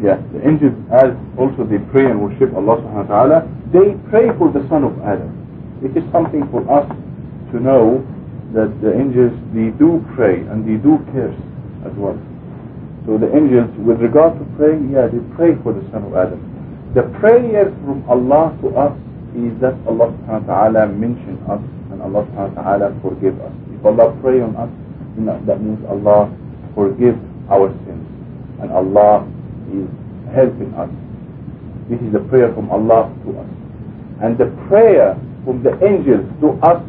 Yeah, the angels as also they pray and worship Allah subhanahu wa ta'ala, they pray for the son of Adam. It is something for us to know that the angels they do pray and they do curse as well. So the angels with regard to praying, yeah, they pray for the son of Adam. The prayer from Allah to us is that Allah subhanahu wa ta'ala mention us and Allah subhanahu wa ta'ala forgive us. If Allah pray on us, that means Allah forgive our sins and Allah is helping us. This is the prayer from Allah to us. And the prayer from the angels to us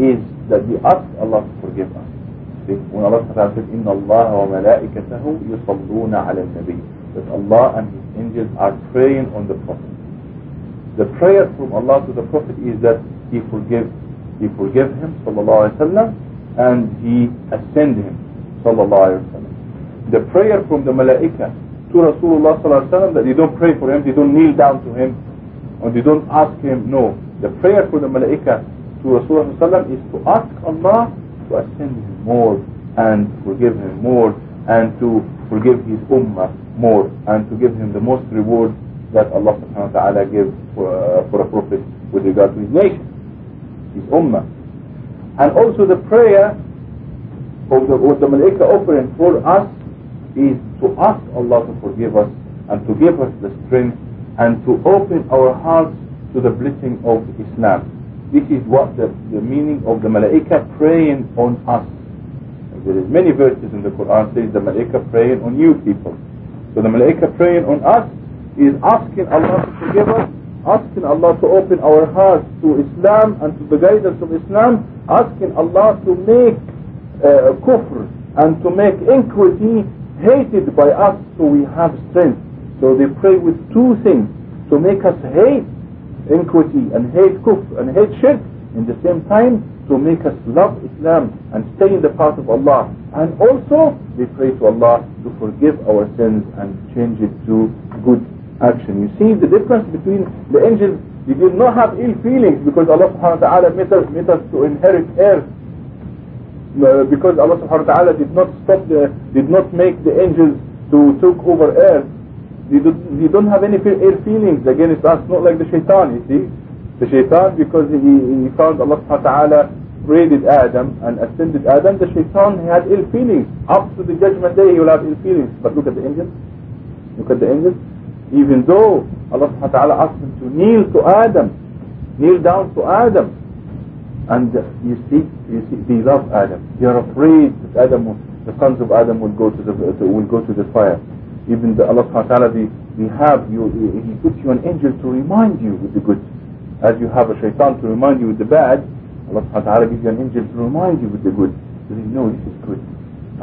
is that we ask Allah to forgive us. See, when Allah says, إِنَّ اللَّهَ وَمَلَائِكَتَهُ يُصَلُّونَ عَلَى النَّبِيِّ That Allah and His angels are praying on the Prophet. The prayer from Allah to the Prophet is that He forgive, He forgive him, sallallahu alaihi wasallam, and He ascend him, sallallahu alaihi wasallam the prayer from the malaika to Rasulullah sallallahu alaihi wasallam that they don't pray for him, they don't kneel down to him, or they don't ask him. No, the prayer for the malaika to Rasulullah sallallahu is to ask Allah to ascend him more and forgive him more and to forgive his ummah more and to give him the most reward that Allah subhanahu wa ta'ala gives for, uh, for a prophet with regard to his nation, his ummah. And also the prayer of the, of the malaika offering for us is to ask Allah to forgive us and to give us the strength and to open our hearts to the blessing of Islam. This is what the, the meaning of the malaika praying on us. There is many verses in the Quran says the malaika praying on you people. So the malaika praying on us is asking Allah to forgive us, asking Allah to open our hearts to Islam and to the guidance of Islam, asking Allah to make uh, kufr and to make iniquity hated by us so we have strength. So they pray with two things to make us hate iniquity and hate kufr and hate shirk in the same time to make us love Islam and stay in the path of Allah. And also they pray to Allah to forgive our sins and change it to good action. You see the difference between the angels, they did not have ill feelings because Allah subhanahu wa ta'ala made us, made us to inherit earth uh, because Allah subhanahu wa ta'ala did not stop the, did not make the angels to take over earth, they, do, they don't have any ill feelings against us, not like the shaitan, you see. The shaitan, because he, he found Allah subhanahu wa ta'ala created Adam and ascended Adam, the shaitan he had ill feelings. Up to the judgment day he will have ill feelings. But look at the angels. Look at the angels. Even though Allah subhanahu wa ta'ala asked them to kneel to Adam, kneel down to Adam, and you see, you see, they love Adam. They are afraid that Adam, will, the sons of Adam will go to the will go to the fire. Even the Allah Subhanahu wa Taala, they, they have you. He puts you an angel to remind you with the good, as you have a shaitan to remind you with the bad. Allah Subhanahu wa Taala gives you an angel to remind you with the good. So you know this is good.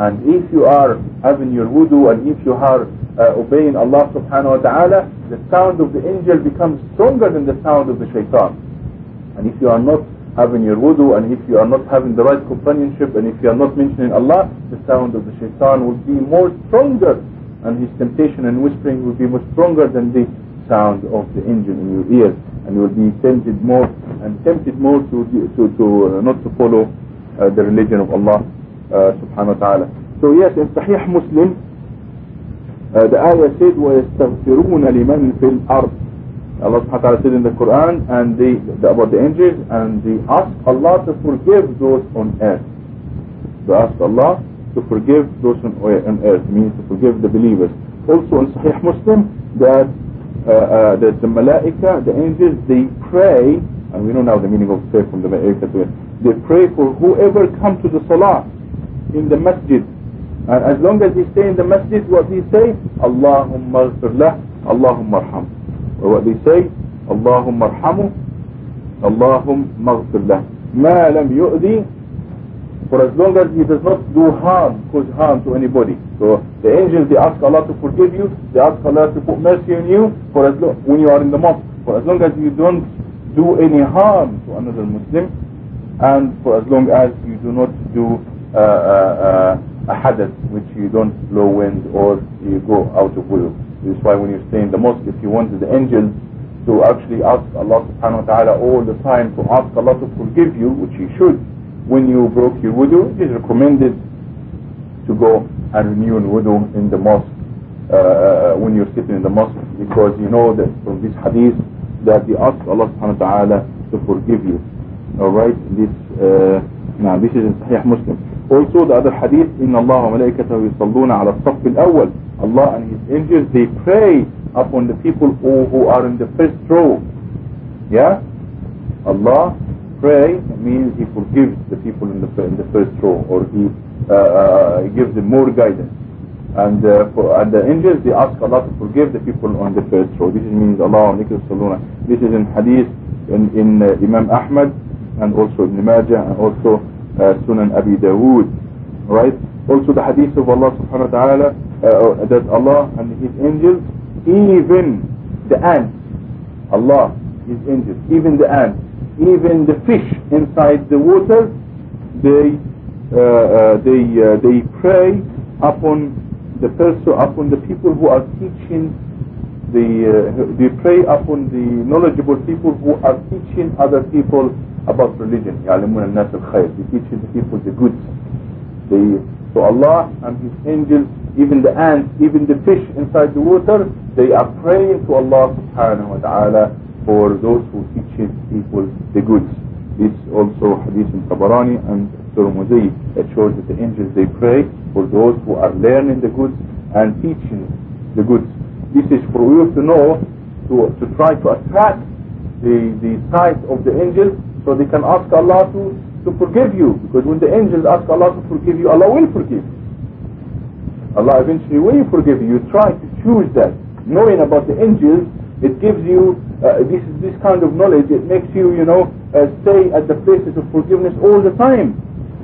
And if you are having your wudu and if you are uh, obeying Allah Subhanahu wa Taala, the sound of the angel becomes stronger than the sound of the shaitan. And if you are not having your wudu and if you are not having the right companionship and if you are not mentioning Allah, the sound of the shaitan will be more stronger and his temptation and whispering will be more stronger than the sound of the angel in your ears and you will be tempted more and tempted more to to, to uh, not to follow uh, the religion of Allah uh, subhanahu wa ta'ala. So yes, in Sahih Muslim, uh, the ayah said, وَيَسْتَغْفِرُونَ لِمَنْ فِي الْأَرْضِ Allah subhanahu wa ta'ala said in the Quran and they, the, about the angels and they ask Allah to forgive those on earth. They ask Allah to forgive those on, on earth, means to forgive the believers. Also in Sahih Muslim that uh, uh, that the malaika, the angels, they pray, and we know now the meaning of prayer from the malaika to it, they pray for whoever come to the salah in the masjid. And as long as they stay in the masjid, what they say, Allahumma ghfir Allahumma arham what they say اللهم ارحمه اللهم اغفر له ما لم يؤذي for as long as he does not do harm, cause harm to anybody. So the angels, they ask Allah to forgive you, they ask Allah to put mercy on you for as long, when you are in the mosque, for as long as you don't do any harm to another Muslim, and for as long as you do not do uh, uh, uh, a hadath, which you don't blow wind or you go out of will. This is why when you stay in the mosque, if you wanted the angels to actually ask Allah subhanahu wa ta'ala all the time to ask Allah to forgive you, which He should, when you broke your wudu, it is recommended to go and renew your wudu in the mosque uh, when you're sitting in the mosque because you know that from this hadith that you ask Allah subhanahu wa ta'ala to forgive you. Alright, this uh, now this is Sahih Muslim. Also the other hadith, إن الله وملائكته يصلون على الصف الأول. Allah and His angels they pray upon the people who, who are in the first row. Yeah? Allah pray means He forgives the people in the in the first row or He uh, uh, gives them more guidance. And, uh, for, and the angels they ask Allah to forgive the people on the first row. This means Allah saluna. This is in hadith in, in uh, Imam Ahmad and also Ibn Majah and also uh, Sunan Abi Dawood. Right? Also the hadith of Allah subhanahu wa ta'ala uh, that Allah and His angels, even the ants, Allah, His angels, even the ants, even the fish inside the water, they uh, uh, they uh, they pray upon the person upon the people who are teaching the uh, they pray upon the knowledgeable people who are teaching other people about religion. يَعْلَمُونَ النَّاسَ الْخَيْرِ They teach the people the good. They, so Allah and His angels, even the ants, even the fish inside the water, they are praying to Allah subhanahu wa ta'ala for those who teach His people the good. This also hadith in Tabarani and Tirmidhi that shows that the angels they pray for those who are learning the good and teaching the good. This is for you to know to, to try to attract the, the sight of the angels so they can ask Allah to, to forgive you. Because when the angels ask Allah to forgive you, Allah will forgive you. Allah eventually will forgive you. You try to choose that. Knowing about the angels, it gives you uh, this this kind of knowledge. It makes you, you know, uh, stay at the places of forgiveness all the time.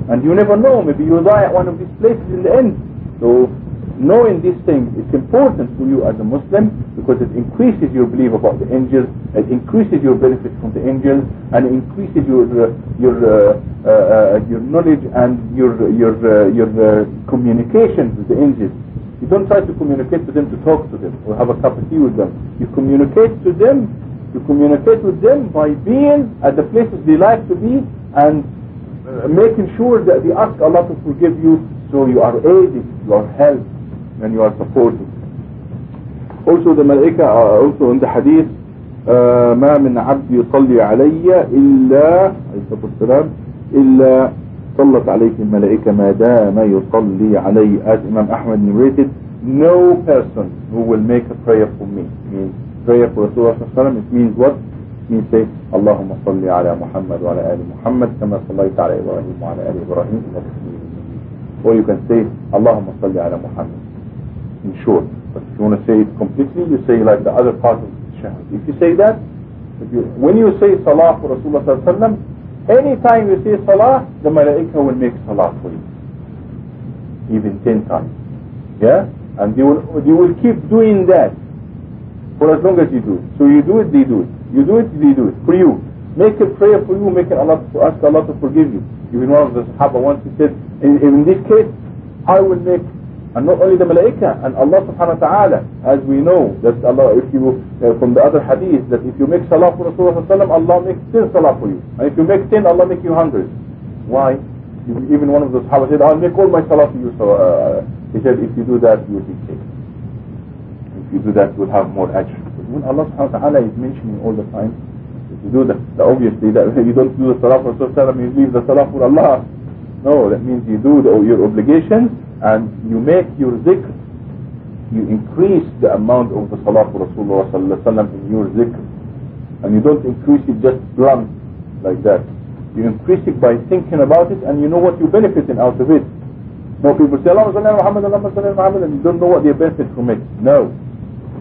And you never know, maybe you die at one of these places in the end. So knowing these things is important for you as a Muslim because it increases your belief about the angels, it increases your benefit from the angels, and it increases your uh, your uh, uh, your knowledge and your your uh, your uh, communication with the angels. You don't try to communicate to them to talk to them or have a cup of tea with them. You communicate to them, you communicate with them by being at the places they like to be and uh, making sure that they ask Allah to forgive you so you are aided, you are helped, and you are supported. Also the malaika are also in the hadith ما من عبد يصلي علي إلا عليه الصلاة إلا صلت عليه الملائكة ما دام يصلي علي. As Imam Ahmad narrated no person who will make a prayer for me. Means prayer for Rasulullah صلى الله عليه وسلم it means what? Means say اللهم صل على محمد وعلى آل محمد كما صليت على إبراهيم وعلى آل إبراهيم إنك حميد or you can say اللهم صل على محمد in short. But if you want to say it completely, you say like the other part of the shahadah. If you say that, you, when you say salah for Rasulullah sallam, any time you say salah, the malaika will make salah for you. Even ten times. Yeah? And they will, they will keep doing that for as long as you do. So you do it, they do it. You do it, they do it. For you. Make a prayer for you, make Allah to ask Allah to forgive you. Even one of the Sahaba once he said, in, in this case, I will make and not only the Malaika, and Allah subhanahu wa ta'ala, as we know, that Allah, if you, uh, from the other hadith, that if you make salah for Rasulullah Allah makes 10 salah for you. And if you make 10, Allah make you 100. Why? Even one of the Sahaba said, I'll make all my salah for you. So uh, he said, if you do that, you'll be safe if you do that, you will have more. But when Allah subhanahu wa ta'ala is mentioning all the time, if you do that, obviously that you don't do the salah for Rasulullah, you leave the salah for Allah. No, that means you do the, your obligations and you make your zikr. You increase the amount of the salah for Rasulullah in your zikr. And you don't increase it just blunt like that. You increase it by thinking about it and you know what you're benefiting out of it. No people say, Allah Muhammad, Allah Muhammad, and you don't know what they benefit from it. No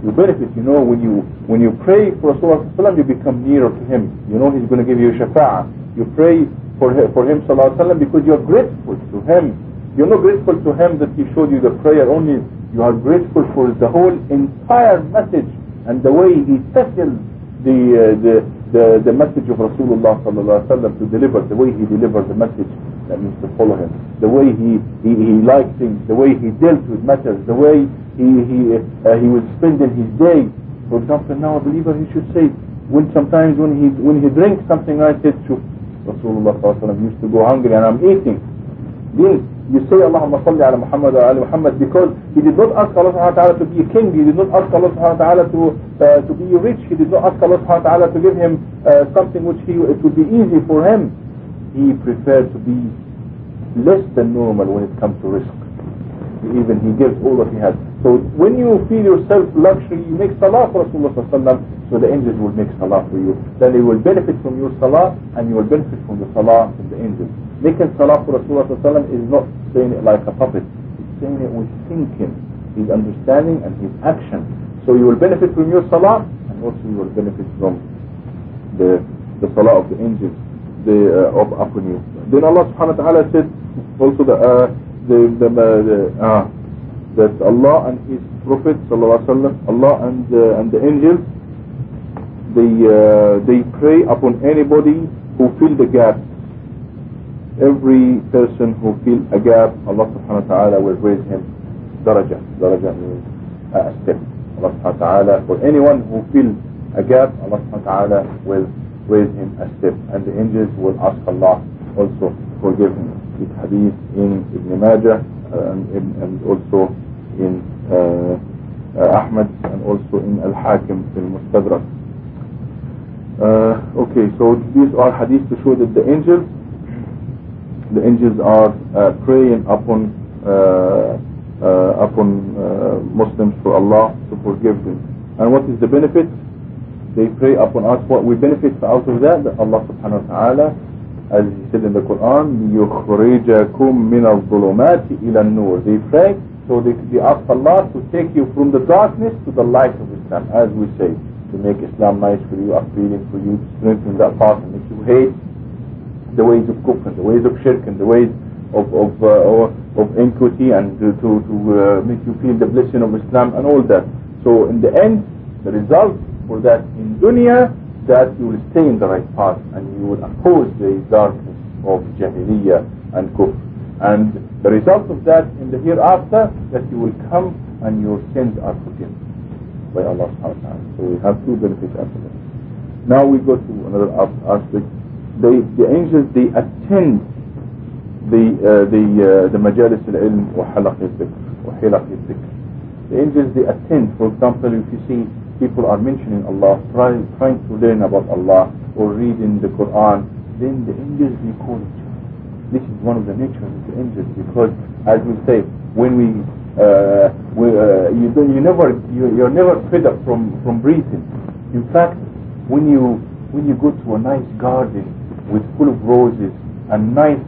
you benefit. You know, when you when you pray for Rasulullah you become nearer to him. You know he's going to give you shafa'ah. You pray for for him sallallahu because you're grateful to him. You're not grateful to him that he showed you the prayer only. You are grateful for the whole entire message and the way he settled the uh, the, the the message of Rasulullah sallallahu to deliver the way he delivered the message. That means to follow him. The way he he, he liked things. The way he dealt with matters. The way he he uh, he was spending his day. For example, now a believer he should say when sometimes when he when he drinks something like this, to Rasulullah used to go hungry and I'm eating. Then you say Allahumma salli ala Muhammad wa ala Muhammad because he did not ask Allah subhanahu wa ta'ala to be a king, he did not ask Allah subhanahu wa ta'ala to, uh, to be rich, he did not ask Allah subhanahu wa ta'ala to give him uh, something which he, it would be easy for him. He preferred to be less than normal when it comes to rizq. Even he gives all that he has. So when you feel yourself luxury, you make salah for Rasulullah so the angels will make salah for you. Then they will benefit from your salah and you will benefit from the salah from the angels. Making salah for Rasulullah is not saying it like a puppet. It's saying it with thinking, his understanding and his action. So you will benefit from your salah and also you will benefit from the the salah of the angels the, uh, of upon you. Then Allah subhanahu wa ta'ala said also the uh, the, the, the uh, that Allah and His Prophet Allah and uh, and the angels they uh, they pray upon anybody who fill the gap every person who fill a gap, Allah subhanahu wa ta'ala will raise him daraja. Daraja means a step. Allah subhanahu wa ta'ala, for anyone who fill a gap, Allah subhanahu wa ta'ala will raise him a step. And the angels will ask Allah also forgive him. This hadith in Ibn Majah and, in, and also in uh, uh, Ahmad and also in Al-Hakim in Mustadrak. Uh, okay, so these are hadiths to show that the angels the angels are uh, praying upon uh, uh, upon Muslims for Allah to forgive them. And what is the benefit? They pray upon us. What we benefit out of that? That Allah subhanahu wa ta'ala, as He said in the Quran, يُخْرِجَكُم مِّنَ الظُّلُمَاتِ إِلَى النُّورِ They pray, so they, they ask Allah to take you from the darkness to the light of Islam, as we say, to make Islam nice for you, appealing for you, to strengthen that path and make you hate the ways of kufr, the ways of shirk, and the ways of of uh, of iniquity, and to to, to uh, make you feel the blessing of Islam and all that. So in the end, the result for that in dunya that you will stay in the right path and you will oppose the darkness of jahiliyyah and kufr. And the result of that in the hereafter that you will come and your sins are forgiven by Allah subhanahu wa ta'ala. So we have two benefits after that. Now we go to another aspect they, the angels they attend the uh, the uh, the majalis al-ilm wa halaq al-dhikr wa halaq al-dhikr the angels they attend for example if you see people are mentioning Allah trying trying to learn about Allah or reading the Quran then the angels they call this is one of the natures of the angels because as we say when we uh, we, uh, you you never you, you're never fed up from from breathing. In fact when you when you go to a nice garden with full of roses and nice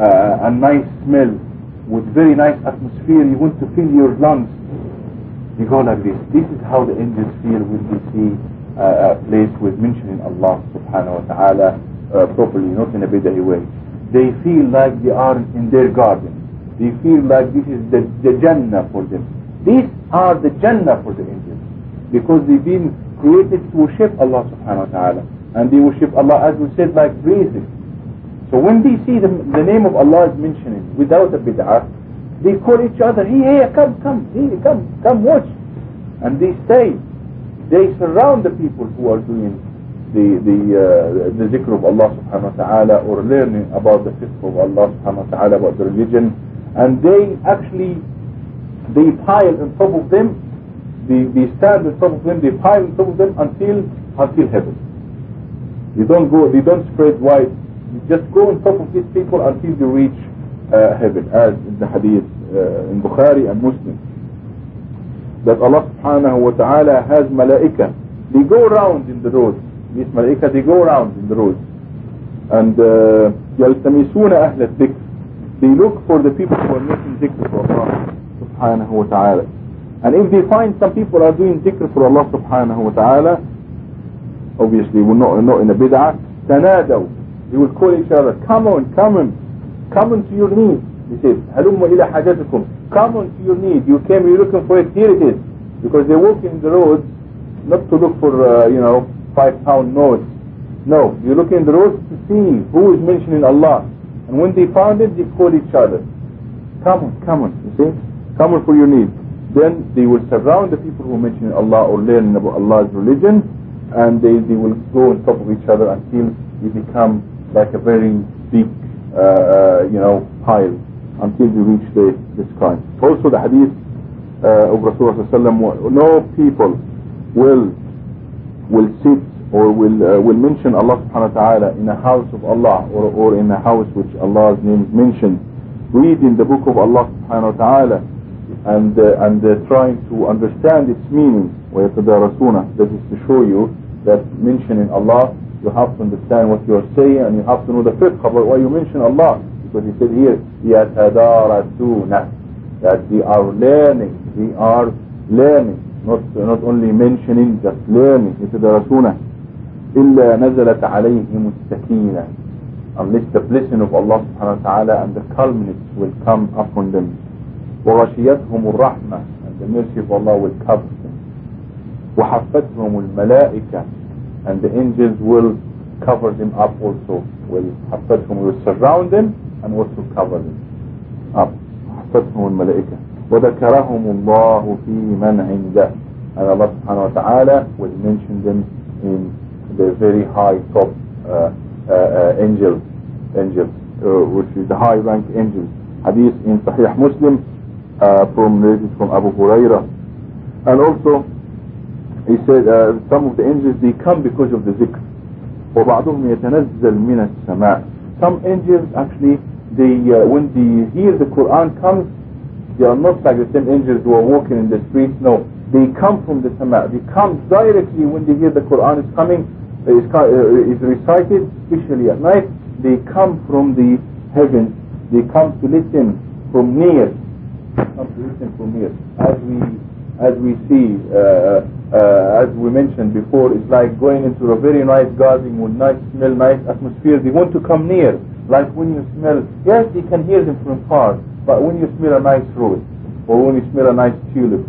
uh, and nice smell with very nice atmosphere you want to fill your lungs go like this this is how the angels feel when they see uh, a place with mentioning Allah subhanahu wa ta'ala uh, properly not in a bid'ah way. They feel like they are in their garden. They feel like this is the, the Jannah for them. These are the Jannah for the angels. Because they've been created to worship Allah subhanahu wa ta'ala. And they worship Allah as we said like breathing. So when they see the, the name of Allah is mentioned without a bid'ah, they call each other, hey, hey, come, come, hey, come, come watch. And they stay. They surround the people who are doing the the uh, the zikr of Allah subhanahu wa ta'ala or learning about the fiqh of Allah subhanahu wa ta'ala about the religion and they actually they pile on top of them they, they stand on top of them they pile on top of them until until heaven you don't go, they don't spread wide. You just go on top of these people until you reach heaven, as in the hadith uh, in Bukhari and Muslim. That Allah subhanahu wa ta'ala has malaika. They go around in the roads. These malaika, they go around in the roads. And يَلْتَمِسُونَ أَهْلَ الذِّكْرِ They look for the people who are making dhikr for Allah subhanahu wa ta'ala. And if they find some people are doing dhikr for Allah wa ta'ala, obviously we're not, not in a bid'ah تنادوا they will call each other come on come on Come on to your need, He says, Halumma ila hajatukum. Come on to your need. You came, you're looking for it. Here it is. Because they walk in the roads not to look for, uh, you know, five pound notes. No, you look in the roads to see who is mentioning Allah. And when they found it, they call each other. Come on, come on, you see? Come on for your need. Then they will surround the people who mention Allah or learn about Allah's religion and they, they will go on top of each other until they become like a very big you know, pile until you reach the, the sky. Also the hadith uh, of Rasulullah no people will will sit or will uh, will mention Allah subhanahu wa ta'ala in a house of Allah or, or in a house which Allah's name is mentioned reading the book of Allah subhanahu wa ta'ala and uh, and uh, trying to understand its meaning ويتدارسونه that is to show you that mentioning Allah you have to understand what you are saying and you have to know the fiqh about why you mention Allah because he said here يتدارسونه that they are learning they are learning not not only mentioning just learning يتدارسونه إلا نزلت عليهم السكينة unless the blessing of Allah subhanahu wa ta'ala and the calmness will come upon them وغشيتهم الرحمة and the mercy of Allah will cover them وحفتهم الملائكة and the angels will cover them up also will حفتهم will surround them and also cover them up حفتهم الملائكة وذكرهم الله في من عنده and Allah subhanahu wa ta'ala will mention them in the very high top uh, uh, uh, angels angels uh, which is the high rank angels hadith in Sahih Muslim uh, from narrated from Abu Huraira and also he said uh, some of the angels they come because of the zikr وبعضهم يتنزل من السماء some angels actually they uh, when they hear the Quran comes they are not like the same angels who are walking in the streets no they come from the sama they come directly when they hear the Quran is coming is, uh, is recited especially at night they come from the heavens they come to listen from near come to listen from near as we as we see uh, uh, as we mentioned before it's like going into a very nice garden with nice smell nice atmosphere. They want to come near. Like when you smell yes you can hear them from far but when you smell a nice rose or when you smell a nice tulip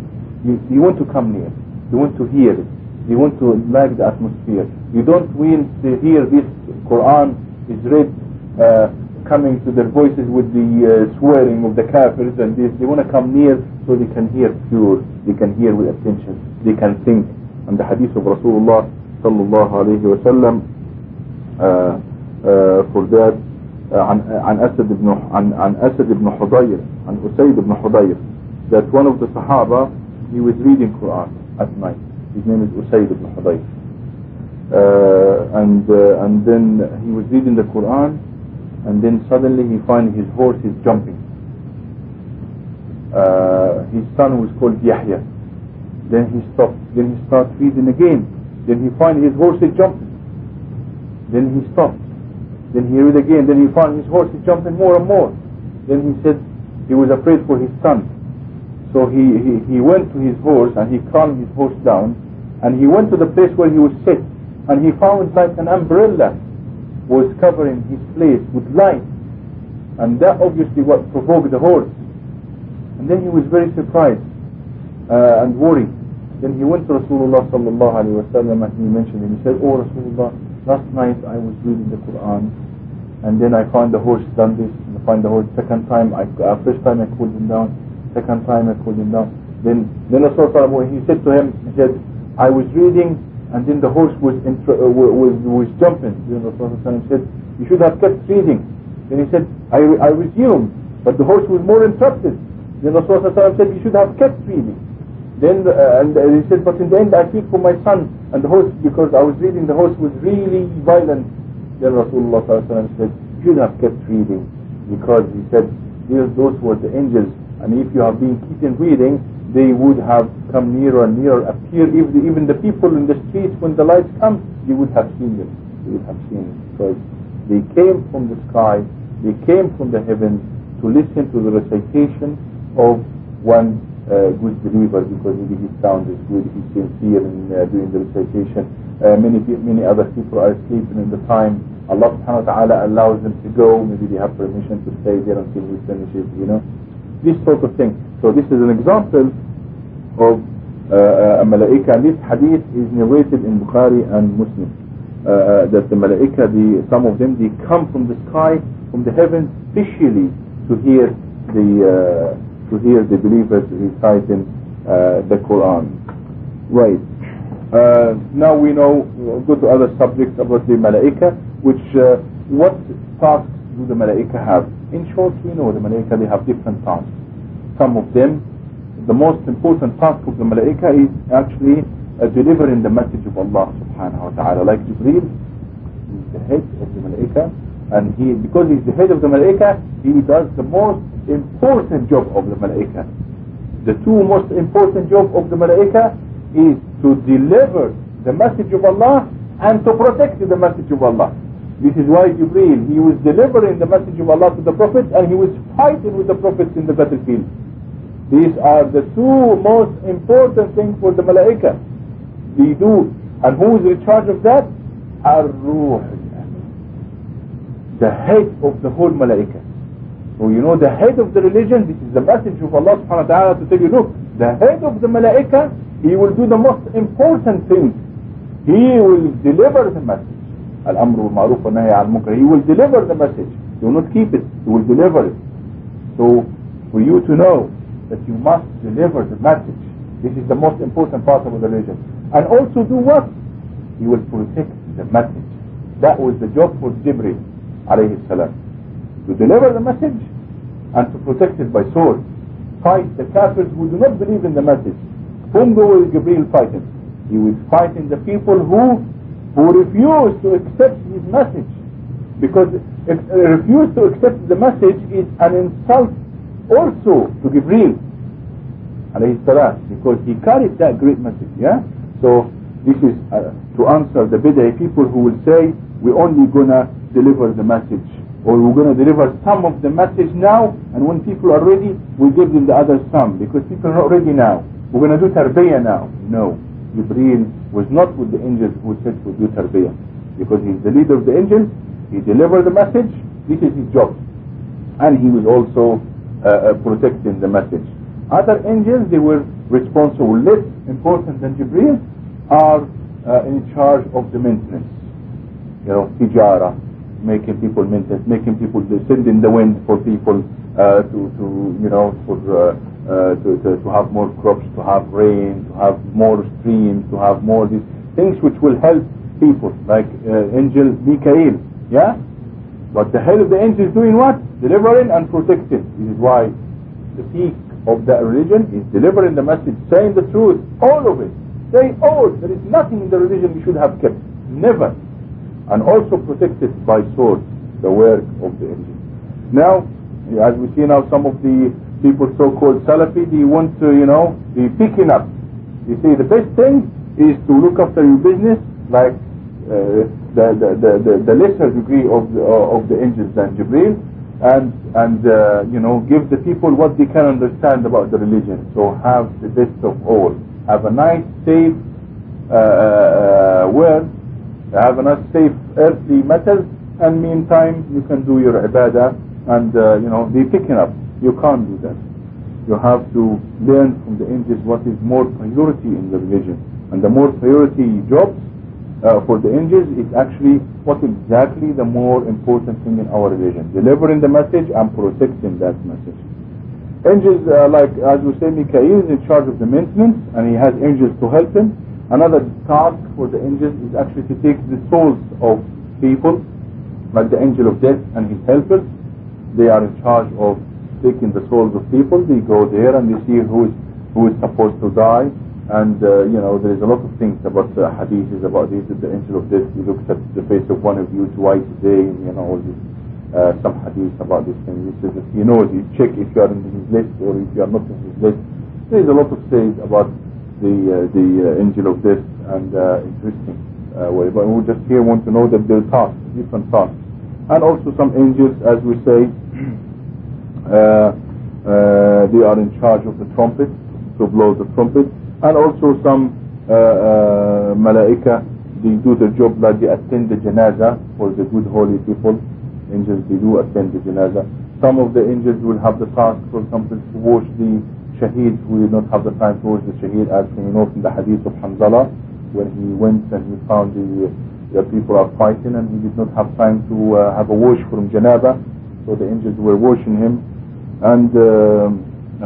you, you want to come near. You want to hear it. You want to like the atmosphere. You don't want to hear this Quran is read uh, coming to their voices with the uh, swearing of the kafirs and this they want to come near so they can hear pure they can hear with attention they can think and the hadith of Rasulullah sallallahu alayhi wa sallam uh, for that عن عن أسد بن عن عن أسد بن حضير عن أسيد بن حضير that one of the Sahaba he was reading Quran at night his name is Usayd ibn Hudayr uh, and uh, and then he was reading the Quran and then suddenly he finds his horse is jumping. Uh, his son was called Yahya. Then he stopped. Then he starts reading again. Then he finds his horse is jumping. Then he stopped. Then he read again. Then he found his horse is jumping more and more. Then he said he was afraid for his son. So he, he, he went to his horse and he calmed his horse down. And he went to the place where he was set. And he found like an umbrella was covering his place with light and that obviously what provoked the horse. And then he was very surprised uh, and worried. Then he went to Rasulullah sallallahu alaihi wasallam and he mentioned him. He said oh Rasulullah last night I was reading the Quran and then I found the horse done this and I find the horse second time. I uh, first time I cooled him down second time I cooled him down. Then then Rasulullah he said to him he said I was reading and then the horse was uh, was was jumping then the Rasulullah said you should have kept reading then he said I, I resumed but the horse was more interrupted then the Rasulullah said you should have kept reading then uh, and he said but in the end I feed for my son and the horse because I was reading the horse was really violent. Then Rasulullah said you should have kept reading because he said those were the angels and if you have been keeping reading they would have come nearer and nearer appear even, even the people in the streets when the lights come you would have seen them. You would have seen them. Because they came from the sky they came from the heavens to listen to the recitation of one uh, good believer because maybe his sound is good he's sincere in uh, doing the recitation. Uh, many many other people are sleeping in the time. Allah subhanahu wa ta'ala allows them to go. Maybe they have permission to stay there until he finishes you know this sort of thing so this is an example of uh, a malaika. And this hadith is narrated in Bukhari and Muslim. Uh, that the malaika, the, some of them, they come from the sky, from the heavens, specially to hear the uh, to hear the believers reciting uh, the Quran. Right. Uh, now we know. We'll go to other subjects about the malaika. Which uh, what tasks do the malaika have? In short, we know the malaika, they have different tasks. Some of them, the most important task of the malaika is actually uh, delivering the message of Allah subhanahu wa ta'ala. Like Jibreel, he's the head of the malaika, and he, because he's the head of the malaika, he does the most important job of the malaika. The two most important job of the malaika is to deliver the message of Allah and to protect the message of Allah. This is why Jibreel, he was delivering the message of Allah to the Prophet and he was fighting with the prophets in the battlefield. These are the two most important things for the malaika. They do. And who is in charge of that? Ar-Ruh. The head of the whole malaika. So you know the head of the religion, this is the message of Allah subhanahu wa ta'ala to tell you, look, the head of the malaika, he will do the most important thing. He will deliver the message. He will deliver the message. He will not keep it. He will deliver it. So for you to know that you must deliver the message. This is the most important part of the religion. And also do what? He will protect the message. That was the job for Jibril alayhi salam. To deliver the message and to protect it by sword. Fight the Kafirs who do not believe in the message. Whom will Jibril fight him? He was fighting the people who who refuse to accept his message. Because if uh, refuse to accept the message is an insult also to Jibreel alayhi salam because he carried that great message yeah? So this is uh, to answer the bid'ah people who will say we're only gonna deliver the message or we're gonna deliver some of the message now and when people are ready we give them the other some because people are not ready now. We're gonna do tarbiyah now. No Jibreel was not with the angels who said to do tarbiyah. Because he's the leader of the angels he delivered the message this is his job. And he was also uh, uh, protecting the message. Other angels they were responsible less important than Jibreel are uh, in charge of the maintenance. You know tijara making people maintenance making people sending the wind for people uh, to to you know for uh, to, to, to have more crops, to have rain, to have more streams, to have more these things which will help people, like uh, angel Mikael, yeah? But the head of the angel is doing what? Delivering and protecting. This is why the peak of that religion is delivering the message, saying the truth, all of it. Say all. There is nothing in the religion we should have kept. Never. And also protected by sword, the work of the angel. Now, as we see now some of the people so-called Salafi, they want to, you know, be picking up. You see, the best thing is to look after your business like uh, the, the, the, the, lesser degree of the, uh, of the angels than Jibreel and, and uh, you know, give the people what they can understand about the religion. So have the best of all. Have a nice, safe uh, uh, world, have a nice, safe earthly matters, and meantime you can do your ibadah and, uh, you know, be picking up. You can't do that. You have to learn from the angels what is more priority in the religion. And the more priority jobs uh, for the angels is actually what exactly the more important thing in our religion. Delivering the message and protecting that message. Angels, uh, like as we say, Mikael is in charge of the maintenance and he has angels to help him. Another task for the angels is actually to take the souls of people, like the angel of death and his helpers. They are in charge of taking the souls of people. They go there and they see who is who is supposed to die. And uh, you know there is a lot of things about the hadiths about this. The angel of death. He looks at the face of one of you twice a day. And, you know all. Uh, some hadith about this thing. He says if you know you check if you are in his list or if you are not in his list. There is a lot of things about the uh, the uh, angel of death and uh, interesting uh, way. But we just here want to know that there are tasks, different tasks, and also some angels, as we say. Uh, uh, they are in charge of the trumpet to blow the trumpet and also some uh, malaika they do the job like they attend the janaza for the good holy people. Angels they do attend the janaza. Some of the angels will have the task for example to wash the shaheed. Who did not have the time to wash the shaheed as we know from the hadith of Hanzala when he went and he found the, the people are fighting and he did not have time to uh, have a wash from janaba. So the angels were washing him. And uh,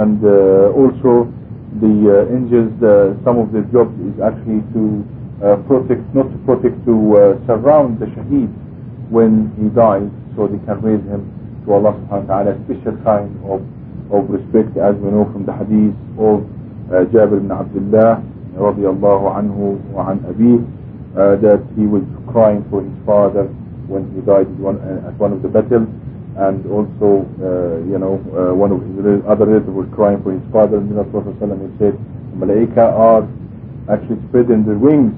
and uh, also the uh, angels some of their jobs is actually to protect not to protect to surround the shaheed when he dies so they can raise him to Allah subhanahu wa ta'ala, a special kind of, of respect as we know from the hadith of uh, Jabir ibn Abdullah radiallahu anhu wa an abih, uh, that he was crying for his father when he died at one, uh, at one of the battles. And also, uh, you know, uh, one of his other relatives was crying for his father, and the Prophet ﷺ said, Malaika are actually spreading their wings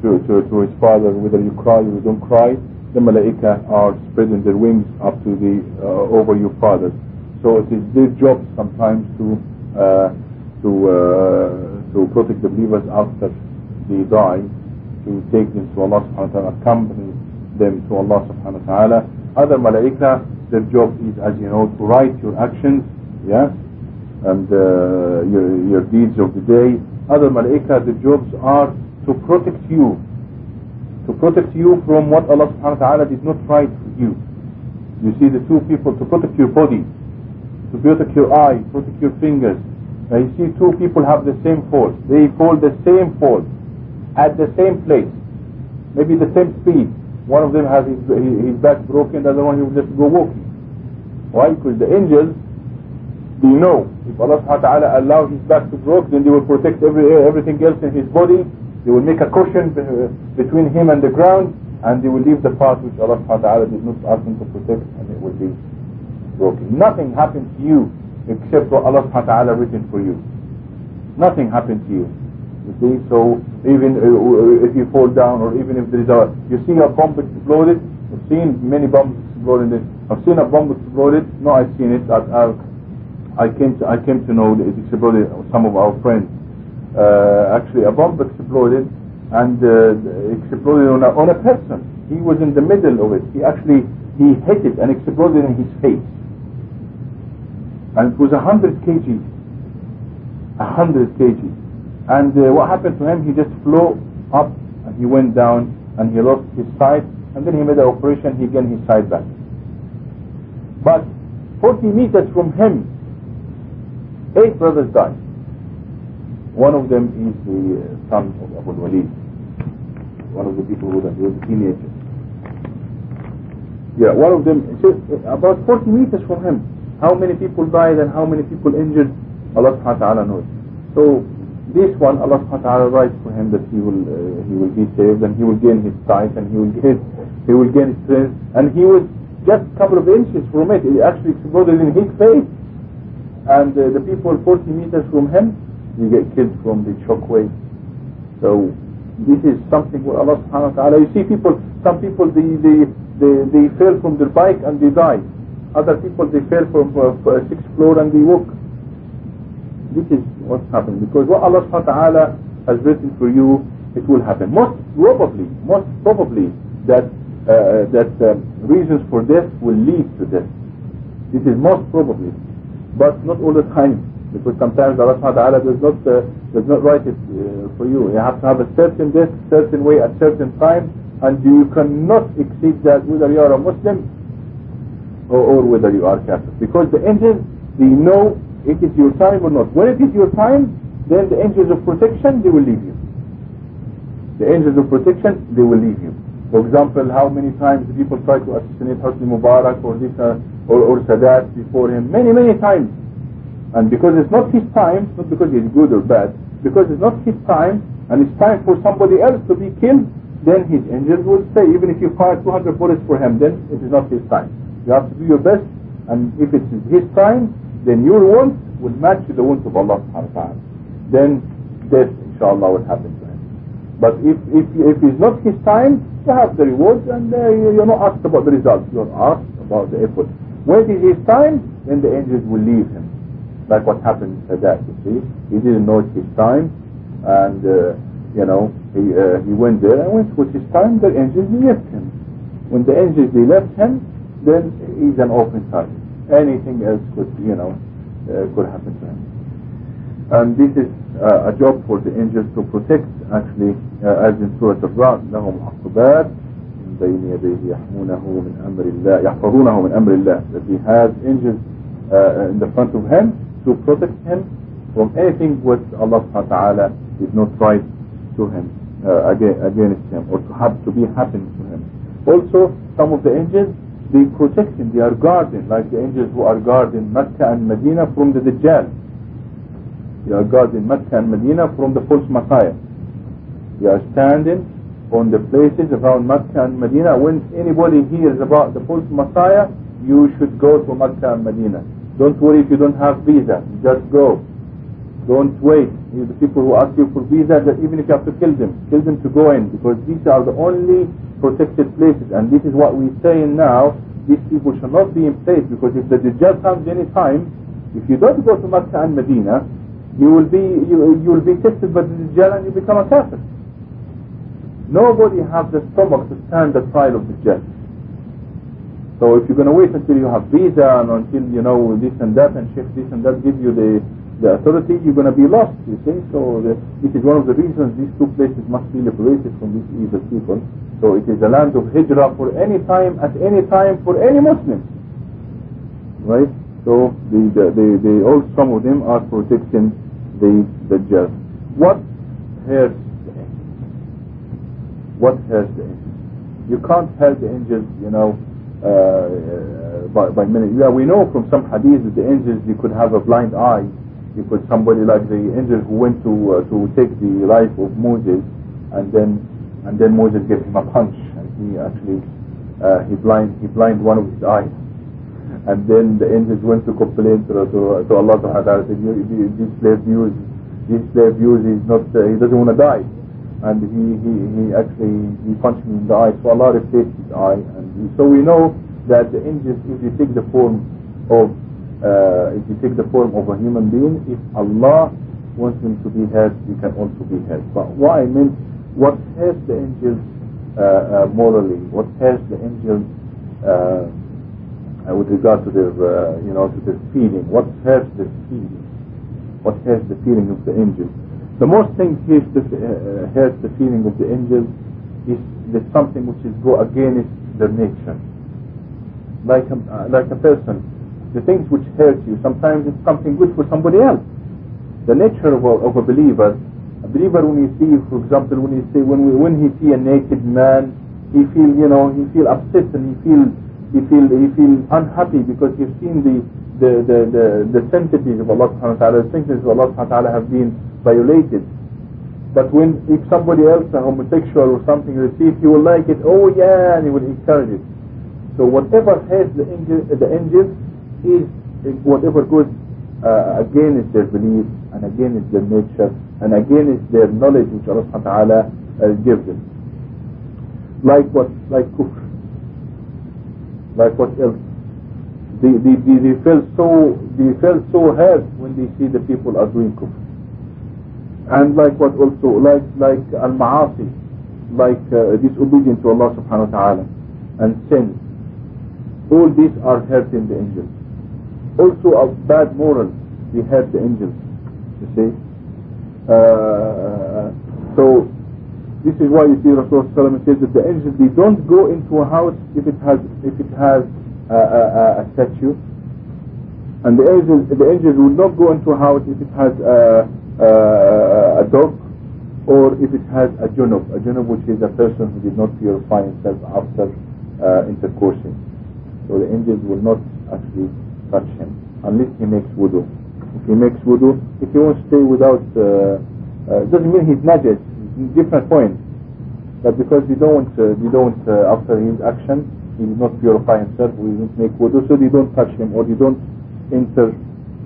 to, to, to his father, whether you cry or you don't cry, the Malaika are spreading their wings up to the, uh, over your father. So it is their job sometimes to, to, to protect the believers after they die, to take them to Allah subhanahu wa ta'ala, accompany them to Allah subhanahu wa ta'ala. Other Malaika, their job is, as you know, to write your actions, yeah, and uh, your, your deeds of the day. Other malaika, the jobs are to protect you, to protect you from what Allah subhanahu wa ta'ala did not write for you. You see the two people, to protect your body, to protect your eye, protect your fingers. Now you see two people have the same fault. They fall the same fault at the same place, maybe the same speed. One of them has his, his back broken, the other one he will just go walking. Why? Because the angels, they know if Allah subhanahu wa ta'ala allow his back to broke, then they will protect every, everything else in his body. They will make a cushion between him and the ground, and they will leave the part which Allah subhanahu wa ta'ala did not ask him to protect, and it will be broken. Nothing happens to you except what Allah subhanahu wa ta'ala written for you. Nothing happens to you. You see, so even uh, if you fall down, or even if there is a, you see a bomb exploded. I've seen many bombs exploded. I've seen a bomb exploded. No, I've seen it. I, I, I came to I came to know that it exploded. Some of our friends. Uh, actually, a bomb exploded and uh, exploded on a, on a person. He was in the middle of it. He actually he hit it and exploded in his face. And it was a hundred kg. A hundred kg. And uh, what happened to him? He just flew up and he went down and he lost his sight. And then he made an operation. He gained his sight back. But 40 meters from him, eight brothers died. One of them is the son of Abu Walid. One of the people who was a teenager. Yeah, one of them, about 40 meters from him. How many people died and how many people injured, Allah subhanahu wa ta'ala knows. So this one, Allah subhanahu wa ta'ala writes for him that he will uh, he will be saved and he will gain his sight and he will get he will gain his strength and he was just a couple of inches from it. It actually exploded in his face. And uh, the people 40 meters from him, they get killed from the shockwave. So this is something where Allah subhanahu wa ta'ala, you see people, some people they, they, they, they fell from their bike and they die. Other people they fell from uh, a sixth floor and they walk. This is what's happening because what Allah subhanahu wa ta'ala has written for you, it will happen. Most probably, most probably that uh, that um, reasons for death will lead to death. This is most probably, but not all the time, because sometimes Allah subhanahu wa ta'ala does not uh, does not write it uh, for you. You have to have a certain death, certain way, at certain time, and you cannot exceed that whether you are a Muslim or, or whether you are Catholic, because the angels they know it is your time or not. When it is your time, then the angels of protection they will leave you. The angels of protection they will leave you. For example, how many times people try to assassinate Hosni Mubarak or this uh, or, or Sadat before him? Many, many times. And because it's not his time, not because he's good or bad, because it's not his time, and it's time for somebody else to be killed, then his angels will say, even if you fire 200 bullets for him, then it is not his time. You have to do your best, and if it is his time, then your want will match the want of Allah subhanahu wa ta'ala. Then death, inshallah, will happen to him. But if, if, if it's not his time, you have the rewards and uh, you're not asked about the results. You're asked about the effort. When is his time, then the angels will leave him. Like what happened to that, you see. He didn't know his time and, uh, you know, he, uh, he went there and when it was his time, the angels left him. When the angels they left him, then he's an open target Anything else could, you know, uh, could happen to him. And this is uh, a job for the angels to protect actually uh, as in Surah Al-Ra'd لهم عقبات من بين يديه يحمونه من أمر الله يحفظونه من أمر الله that he has angels uh, in the front of him to protect him from anything what Allah subhanahu wa ta'ala did not write to him uh, against him or to have to be happening to him also some of the angels they protect him, they are guarding, like the angels who are guarding Mecca and Medina from the Dajjal. They are guarding Mecca and Medina from the false Messiah. They are standing on the places around Mecca and Medina. When anybody hears about the false Messiah, you should go to Mecca and Medina. Don't worry if you don't have visa, just go. Don't wait. The people who ask you for visa, that even if you have to kill them, kill them to go in, because these are the only protected places. And this is what we're saying now. These people shall not be in place because if the Dajjal comes any time, if you don't go to Mecca and Medina, you will be you, you will be tested by the Dajjal and you become a kafir. Nobody has the stomach to stand the trial of the Dajjal. So if you're going to wait until you have visa and until you know this and that and shift this and that give you the the authority, you're going to be lost. You see, so the, this is one of the reasons these two places must be liberated from these evil people. So it is a land of hijrah for any time, at any time, for any Muslim. Right? So the, the, the, the all some of them are protecting the the just. What hurts the angels? What hurts the angels? You can't hurt the angels, you know, uh, by, by many. Yeah, we know from some hadiths that the angels you could have a blind eye. Could somebody like the angel who went to uh, to take the life of Moses, and then and then Moses gave him a punch, and he actually uh, he blind he blind one of his eyes. And then the angels went to complain to, to, to Allah Subhanahu wa Taala said, this slave views, this slave views is not, uh, he doesn't want to die. And he, he, he actually, he punched me in the eye. So Allah replaced his eye. And he, so we know that the angels, if you take the form of, uh, if you take the form of a human being, if Allah wants him to be hurt, he can also be hurt. But what I meant, what hurts the angels uh, uh, morally, what hurts the angels uh, uh, with regard to their, uh, you know, to their feeling. What hurts their feeling? What hurts the feeling of the angels? The most thing hurts the, hurts the feeling of the angels is there's something which is go against their nature. Like a, like a person, the things which hurt you, sometimes it's something good for somebody else. The nature of a, of a believer, a believer when you see, for example, when you see, when we, when he see a naked man, he feel, you know, he feel upset and he feel he feel he feel unhappy because he's seen the the the the, the sanctities of Allah subhanahu wa ta'ala, the sanctities of Allah subhanahu wa ta'ala have been violated. But when if somebody else, a homosexual or something, receives, he will like it, oh yeah, and he will encourage it. So whatever has the angel, the angels is whatever goes uh, against their belief and against their nature and against their knowledge which Allah subhanahu wa ta'ala uh, gives them. Like what? Like kufr like what else? They, they, they, they felt so they felt so hurt when they see the people are doing kufr. And like what also like like al maasi, like uh, disobedience to Allah subhanahu wa ta'ala and sin. All these are hurting the angels. Also of bad moral. they hurt the angels. You see? Uh, so this is why you see Rasulullah says that the angels they don't go into a house if it has if it has a, a, a statue, and the angels the angels will not go into a house if it has a, a, a dog or if it has a junub, a junub which is a person who did not purify himself after uh, intercoursing. So the angels will not actually touch him unless he makes wudu. If he makes wudu, if he to stay without, uh, uh, doesn't mean he's najis different point. But because they don't, uh, they don't uh, after his action, he did not purify himself, he didn't make wudu, so they don't touch him or they don't enter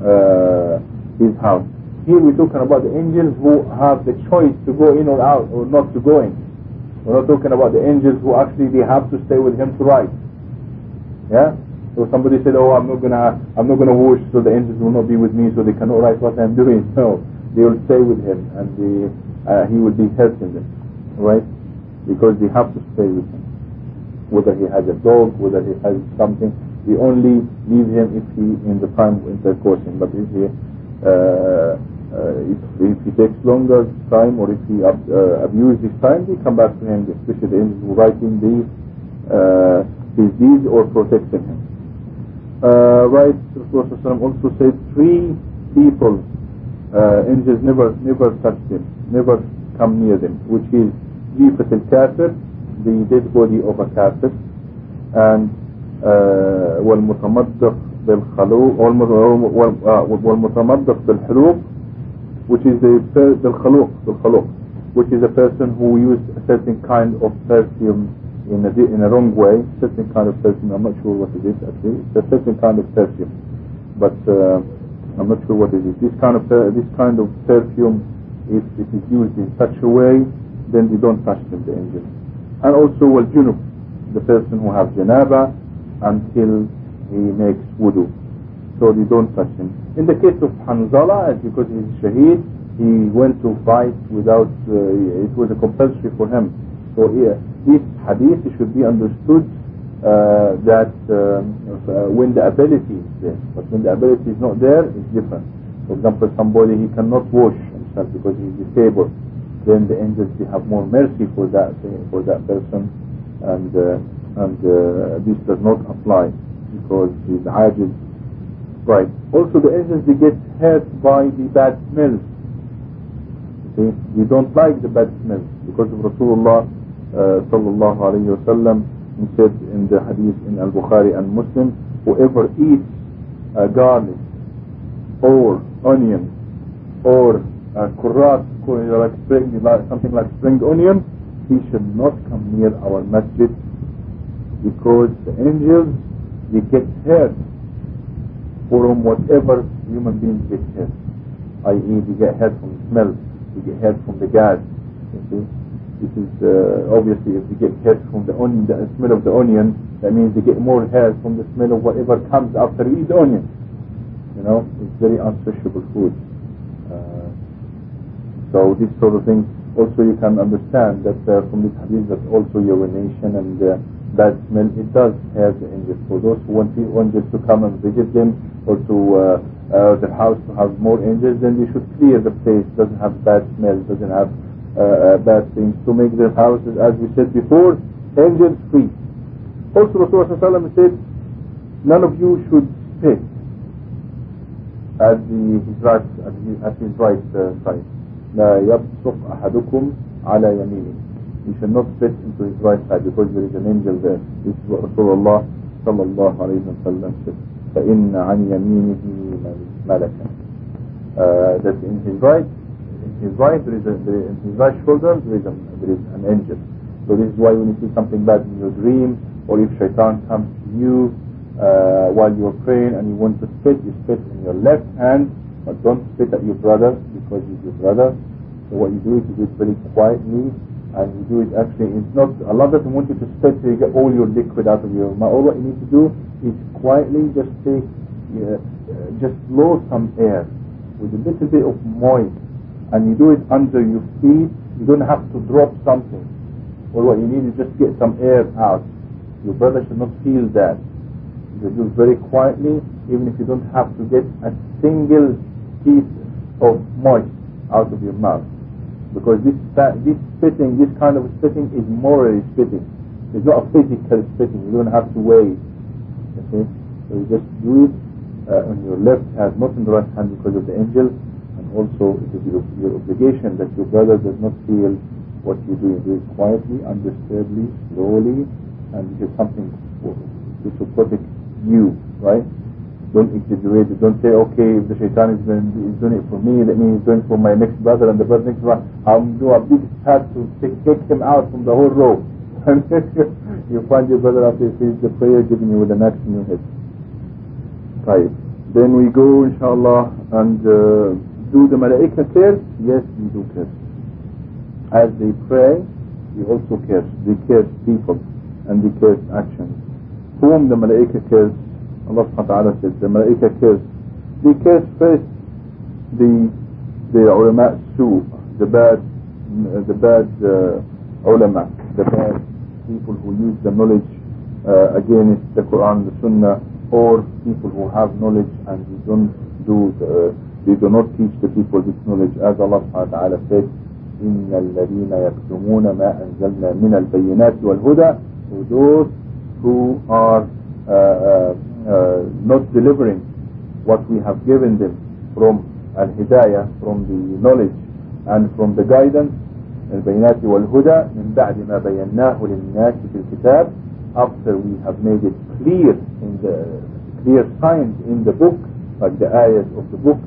uh, his house. Here we're talking about the angels who have the choice to go in or out or not to go in. We're not talking about the angels who actually they have to stay with him to write. Yeah. So somebody said, "Oh, I'm not gonna, I'm not gonna wash, so the angels will not be with me, so they cannot write what I'm doing." No, they will stay with him, and they, uh, he will be helping them, right? Because they have to stay with him. Whether he has a dog, whether he has something, they only leave him if he in the time of intercoursing. But if he uh, uh, if, if he takes longer time or if he ab uh, abuses his time, they come back to him, especially the angels writing the uh, or protecting him Uh, right, Rasulullah also said three people uh, angels never never touch them, never come near them, which is Jifat al-Kafir, the dead body of a kafir, and آه والمتمدق بالخلوق والم- وال- آه، والمتمدق بالحلوق which is a per- بالخلوق بالخلوق which is a person who used a certain kind of perfume in a, in a wrong way certain kind of perfume I'm not sure what it is actually. It's a certain kind of perfume. But uh, I'm not sure what it is. This kind of this kind of perfume if it is used in such a way then they don't touch them the angels and also wal junub the person who have janaba until he makes wudu. So they don't touch him. In the case of Hanzala, because he's shaheed, he went to fight without, uh, it was a compulsory for him. So yeah, this hadith should be understood uh, that um, uh, when the ability is there, but when the ability is not there, it's different. For example, somebody he cannot wash himself because he's disabled, then the angels they have more mercy for that for that person, and uh, and uh, this does not apply because he's ajiz Right. Also the angels they get hurt by the bad smells. See, we don't like the bad smells because of Rasulullah uh, sallallahu alayhi wa sallam he said in the hadith in Al-Bukhari and Muslim, whoever eats uh, garlic or onion or uh, kurrat, like spring, like something like spring onion, he should not come near our masjid because the angels they get hurt from whatever human beings get hurt. I.e., they get hurt from the smell, they get hurt from the gas. You see, this is uh, obviously if they get hurt from the onion, the smell of the onion, that means they get more hurt from the smell of whatever comes after you eat the onion. You know, it's very unsociable food. Uh, so this sort of thing. Also, you can understand that uh, from this hadith that also urination and uh, bad smell it does have the angels. For those who want the angels to come and visit them or to uh, uh, the house to have more angels, then they should clear the place. Doesn't have bad smell. Doesn't have bad things to make their houses, as we said before, angels free. Also, Rasulullah ﷺ said, none of you should spit at the, his right at his, at his right uh, side. لا يبصق أحدكم على يمينه. He should not spit into his right side because there is an angel there. This is what Rasulullah صلى الله عليه وسلم said. فإن عن يمينه ملكا. Uh, that in his right, in his right there is a, there, in his right shoulder there is, a, there is an angel. So this is why when you see something bad in your dream, or if shaitan comes to you uh, while you're praying and you want to spit, you spit in your left hand, but don't spit at your brother because he's your brother. So what you do is you do it very quietly, and you do it actually, it's not, Allah doesn't want you to spit so you get all your liquid out of your mouth. All what you need to do is quietly just take, uh, uh, just blow some air with a little bit of moist, and you do it under your feet. You don't have to drop something. All what you need is just get some air out. Your brother should not feel that. You do it very quietly, even if you don't have to get a single piece of moist out of your mouth. Because this this spitting, this kind of spitting is morally spitting. It's not a physical spitting. You don't have to weigh. Okay? So you just do it uh, on your left hand, not on the right hand because of the angel. Also it is your, your obligation that your brother does not feel what you do. Do it quietly, undisturbedly, slowly, and this is something to, to protect you, right? Don't exaggerate it. Don't say, okay, if the shaitan is doing, is doing it for me, that means he's doing it for my next brother and the brother next brother. I'll do a big start to take, take him out from the whole row. And you find your brother after he finishes the prayer giving you with an axe in your head. Right. Then we go, inshallah, and uh, do the malaika curse? Yes, we do curse. As they pray, we also curse. They curse people and they curse actions. Whom the malaika curse? Allah subhanahu wa ta'ala says, the malaika curse. They curse first the the ulama su, the bad, the bad uh, ulama, the bad people who use the knowledge uh, against the Quran, the Sunnah, or people who have knowledge and they don't do, the, they do not teach the people this knowledge, as Allah subhanahu wa ta'ala said, إن الذين يكتمون ما أنزلنا من البينات والهدى to those who are uh, uh, uh, not delivering what we have given them from al-hidayah, from the knowledge and from the guidance البينات والهدى من بعد ما بيناه للناس في الكتاب after we have made it clear in the clear signs in the book, like the ayahs of the book,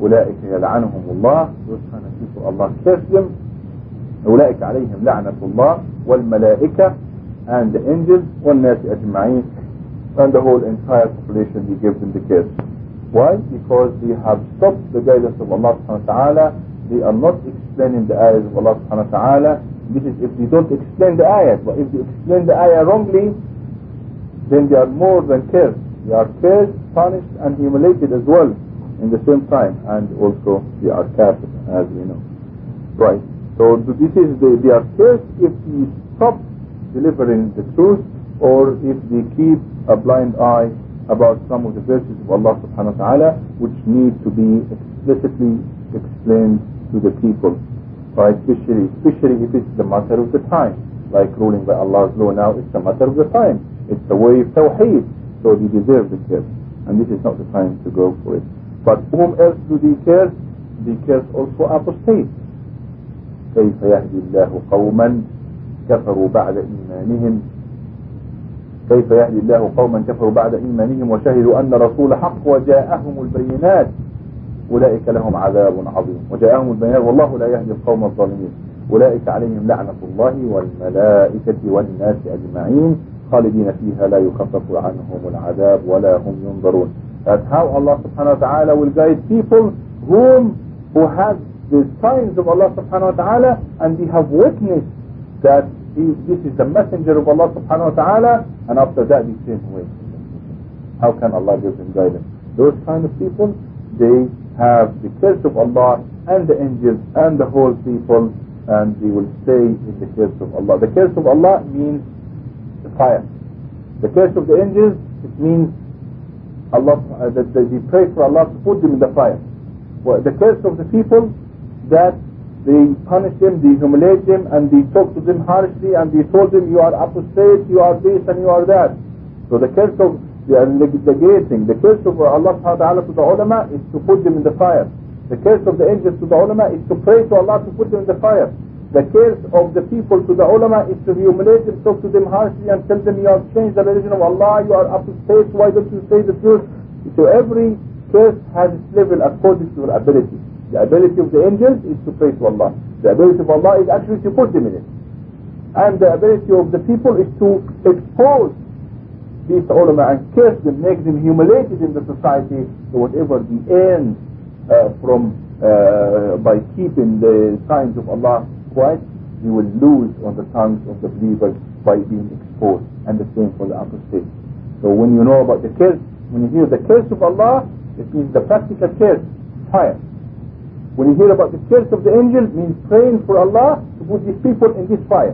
أولئك يلعنهم الله those kind of people Allah curse them أولئك عليهم لعنة الله والملائكة and the angels والناس أجمعين and the whole entire population he gives them the curse why? because they have stopped the guidance of Allah subhanahu wa ta'ala they are not explaining the ayahs of Allah subhanahu wa ta'ala this is if they don't explain the ayahs but if they explain the ayah wrongly then they are more than cursed they are cursed, punished and humiliated as well in the same time and also they are kafir as we know. Right. So this is the, they are cursed if we stop delivering the truth or if they keep a blind eye about some of the verses of Allah subhanahu wa ta'ala which need to be explicitly explained to the people. Right. Especially especially if it's the matter of the time like ruling by Allah's law. Now it's a matter of the time. It's the way of tawheed. So they deserve the curse and this is not the time to go for it but whom else do they curse? They curse also apostates. كيف يهدي الله قوما كفروا بعد إيمانهم؟ كيف يهدي الله قوما كفروا بعد إيمانهم وشهدوا أن رسول حق وجاءهم البينات؟ أولئك لهم عذاب عظيم. وجاءهم البينات والله لا يهدي القوم الظالمين. أولئك عليهم لعنة الله والملائكة والناس أجمعين. خالدين فيها لا يخفف عنهم العذاب ولا هم ينظرون. That's how Allah subhanahu wa ta'ala will guide people whom who have the signs of Allah subhanahu wa ta'ala and they have witnessed that he, this is the messenger of Allah subhanahu wa ta'ala and after that they turn away. How can Allah give them guidance? Those kind of people, they have the curse of Allah and the angels and the whole people and they will stay in the curse of Allah. The curse of Allah means the fire. The curse of the angels, it means Allah, uh, that they pray for Allah to put them in the fire. Well, the curse of the people that they punish them, they humiliate them, and they talk to them harshly, and they told them you are apostate, you are this, and you are that. So the curse of the, the great thing, the curse of Allah ta'ala to the ulama is to put them in the fire. The curse of the angels to the ulama is to pray to Allah to put them in the fire. The curse of the people to the ulama is to humiliate them, talk to them harshly and tell them you have changed the religion of Allah, you are apostate, why don't you say the truth? So every curse has its level according to your ability. The ability of the angels is to pray to Allah. The ability of Allah is actually to put them in it. And the ability of the people is to expose these ulama and curse them, make them humiliated in the society, so whatever the end uh, from uh, by keeping the signs of Allah quiet, you will lose on the tongues of the believers by being exposed. And the same for the apostate. So when you know about the curse, when you hear the curse of Allah, it means the practical curse, fire. When you hear about the curse of the angel, it means praying for Allah to put these people in this fire.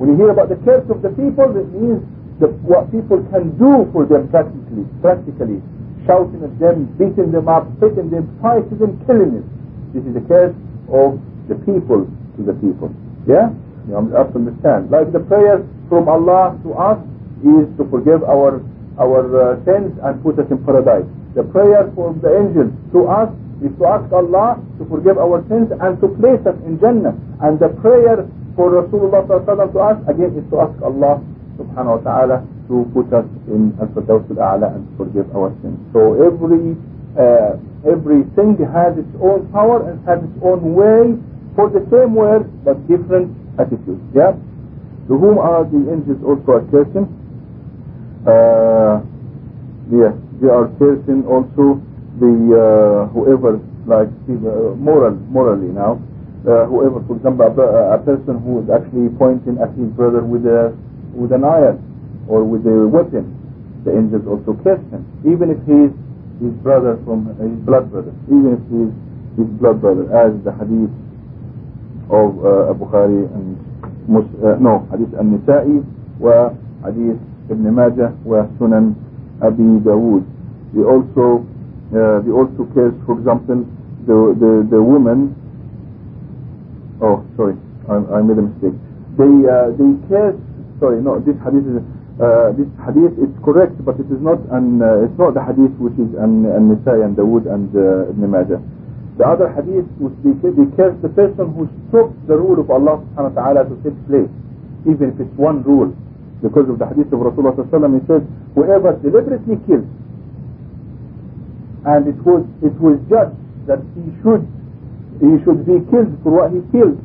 When you hear about the curse of the people, it means the, what people can do for them practically, practically, shouting at them, beating them up, spitting them, fighting them, killing them. This is the curse of the people to the people. Yeah? You have to understand. Like the prayer from Allah to us is to forgive our our uh, sins and put us in paradise. The prayer from the angels to us is to ask Allah to forgive our sins and to place us in Jannah. And the prayer for Rasulullah to us again is to ask Allah subhanahu wa ta'ala to put us in Al-Firdaus al-A'la and forgive our sins. So every uh, everything has its own power and has its own way for the same word but different attitudes. Yeah? To whom are the angels also a cursing? Uh, yes, they are cursing also the uh, whoever like uh, moral morally now. Uh, whoever, for example, a, a person who is actually pointing at his brother with a with an iron or with a weapon, the angels also curse him, even if he is his brother from his blood brother, even if he is his blood brother, as the hadith of uh, Bukhari and Mus uh, no wa hadith Ibn Majah wa Sunan Abi Dawood. They also uh, they also curse, for example, the the the woman. Oh, sorry, I, I made a mistake. They uh, they curse. Sorry, no, this hadith is. Uh, this hadith is correct, but it is not an uh, it's not the hadith which is an an Nisai and Dawood and uh, Ibn Majah. The other hadith which curse the person who stops the rule of Allah subhanahu wa ta'ala to take place, even if it's one rule. because of the hadith of Rasulullah sallallahu he says, whoever deliberately kills, and it was it was judged that he should he should be killed for what he killed.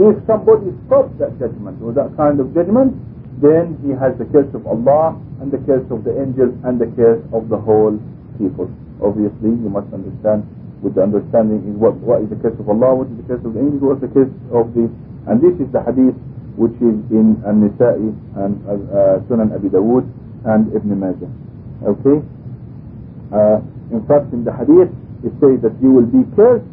If somebody stops that judgment or that kind of judgment, then he has the curse of Allah and the curse of the angels and the curse of the whole people. Obviously, you must understand with the understanding is what, what is the curse of Allah, what is the curse of the angels, what is the curse of the... And this is the hadith which is in An-Nisa'i and uh, Sunan Abi Dawood and Ibn Majah. Okay? Uh, in fact, in the hadith, it says that you will be cursed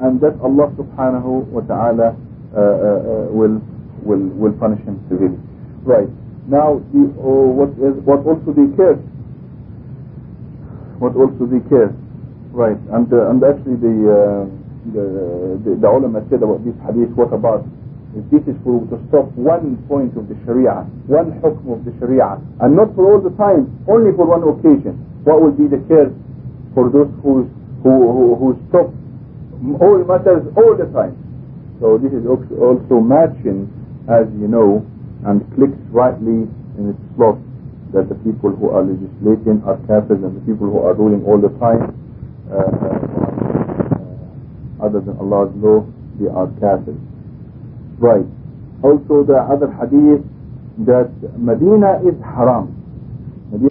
and that Allah subhanahu wa ta'ala uh, uh, uh, will, will, will punish him severely. Right. Now, the, oh, what, is, what also the curse? What also the curse? Right. And, uh, and actually the, uh, the, the, the ulama said about this hadith, what about if this is for to stop one point of the Sharia, one hukm of the Sharia, and not for all the time, only for one occasion, what will be the curse for those who who who, who stop all matters all the time? So this is also matching, as you know, and clicks rightly in its slot that the people who are legislating are kafirs and the people who are ruling all the time uh, uh, other than Allah's law, they are kafirs. Right. Also the other hadith that Medina is haram.